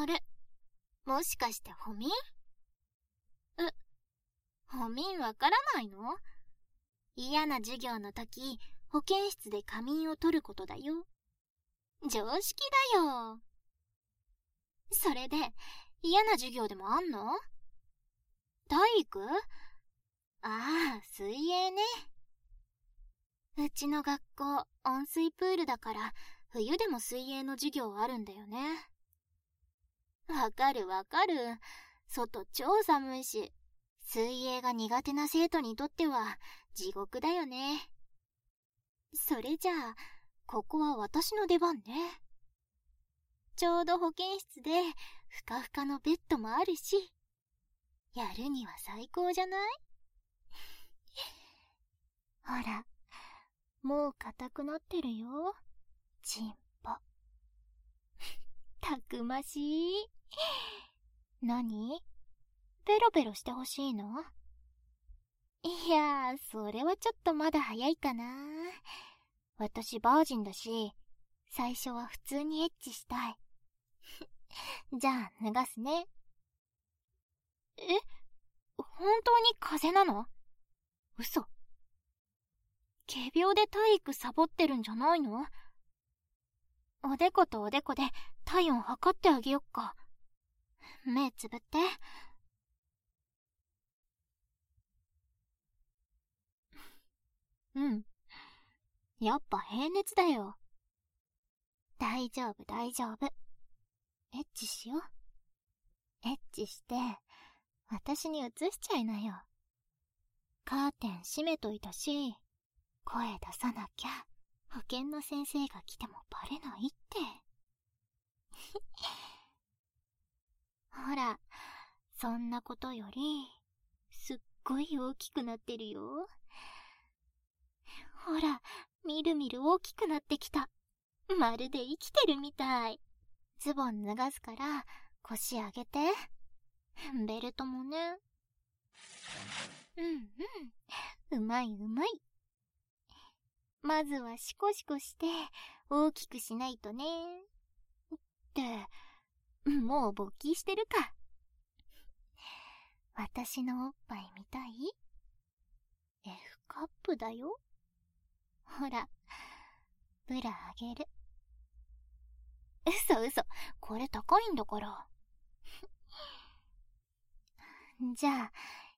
あれ？もしかしてホミ？ンえ、ホミンわからないの？嫌な授業の時、保健室で仮眠を取ることだよ。常識だよ。それで、嫌な授業でもあんの？体育ああ、水泳ね。うちの学校、温水プールだから、冬でも水泳の授業あるんだよね。わかるわかる。外超寒いし、水泳が苦手な生徒にとっては地獄だよね。それじゃあ、ここは私の出番ね。ちょうど保健室でふかふかのベッドもあるし、やるには最高じゃない？ほら、もう硬くなってるよ。チンポ。たくましい。何？ペロペロしてほしいの？いやそれはちょっとまだ早いかな。私バージンだし、最初は普通にエッチしたい。じゃあ、脱がすね。え？本当に風邪なの？嘘。仮病で体育サボってるんじゃないの？おでことおでこで体温測ってあげよっか。目つぶって。うん。やっぱ平熱だよ。大丈夫、大丈夫。エッチしよう。エッチして、私に移しちゃいなよ。カーテン閉めといたし、声出さなきゃ、保健の先生が来てもバレないって。ほら、そんなことより、すっごい大きくなってるよ。ほら、みるみる大きくなってきた。まるで生きてるみたい。ズボン脱がすから、腰上げて。ベルトもね。うんうん。うまいうまい。まずはシコシコして大きくしないとね。って、もう勃起してるか。私のおっぱい見たい ?F カップだよ。ほら、ブラあげる。嘘嘘、これ高いんだから。じゃあ、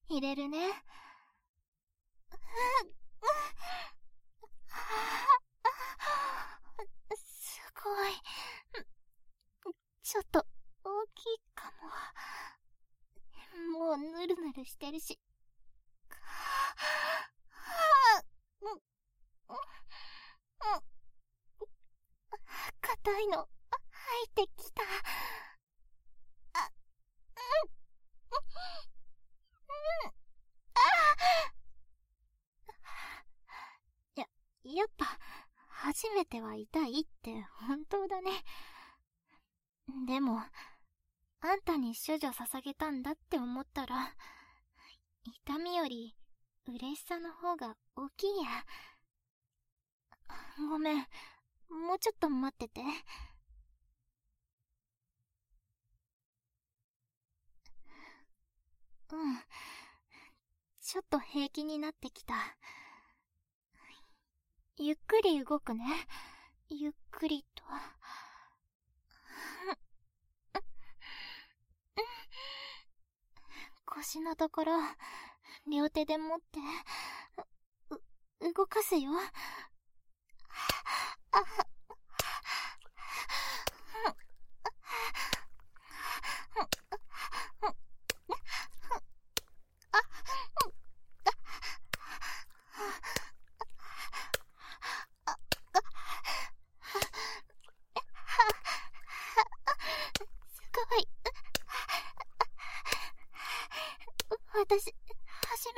入れるね。すごい。ちょっと、かも。もうぬるぬるしてるし。硬いの、入ってきた。あ、うん。ん、あや、やっぱ、初めては痛いって本当だね。でも、あんたに処女捧げたんだって思ったら、痛みより嬉しさの方が大きいや。ごめん、もうちょっと待ってて。うん。ちょっと平気になってきた。ゆっくり動くね。ゆっくりと。腰のところ、両手で持って、う、動かすよ。ああ、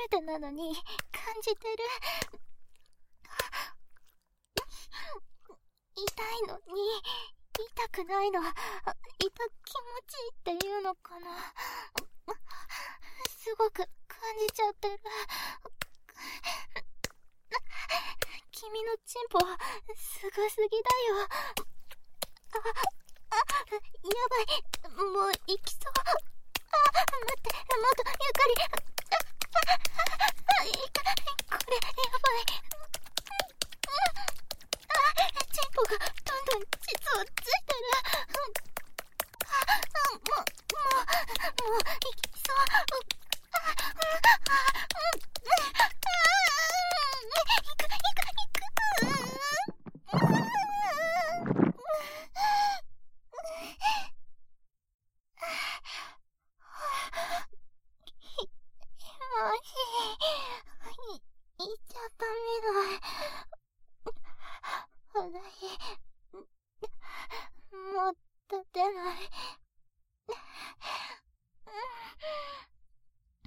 めてなのに、感じてる。痛いのに、痛くないの、痛気持ちいいっていうのかな。すごく感じちゃってる。君のチンポ、すごすぎだよ。あ、あ、やばい。もう、行きそう。あ、待って、もっと、ゆかり。もう、もう、もう、行きそう。あ、あ、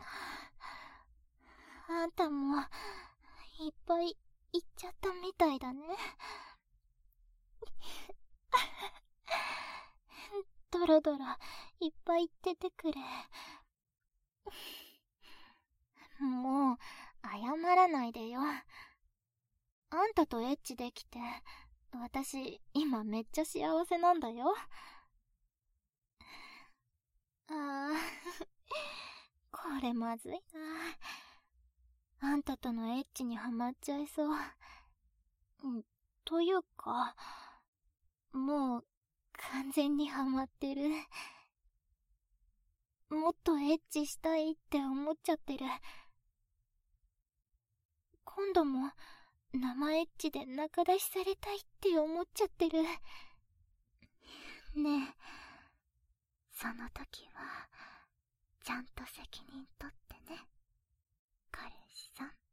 あ、あ、あんたも、いっぱい言っちゃったみたいだね。ドロドロ、いっぱい言ってくれ。もう、謝らないでよ。あんたとエッチできて、私、今めっちゃ幸せなんだよ。ああ、これまずいな。あんたとのエッチにはまっちゃいそう。というか、完全にはまってる。もっとエッチしたいって思っちゃってる。今度も生エッチで仲出しされたいって思っちゃってる。ねえ、その時は、ちゃんと責任取ってね。彼氏さん。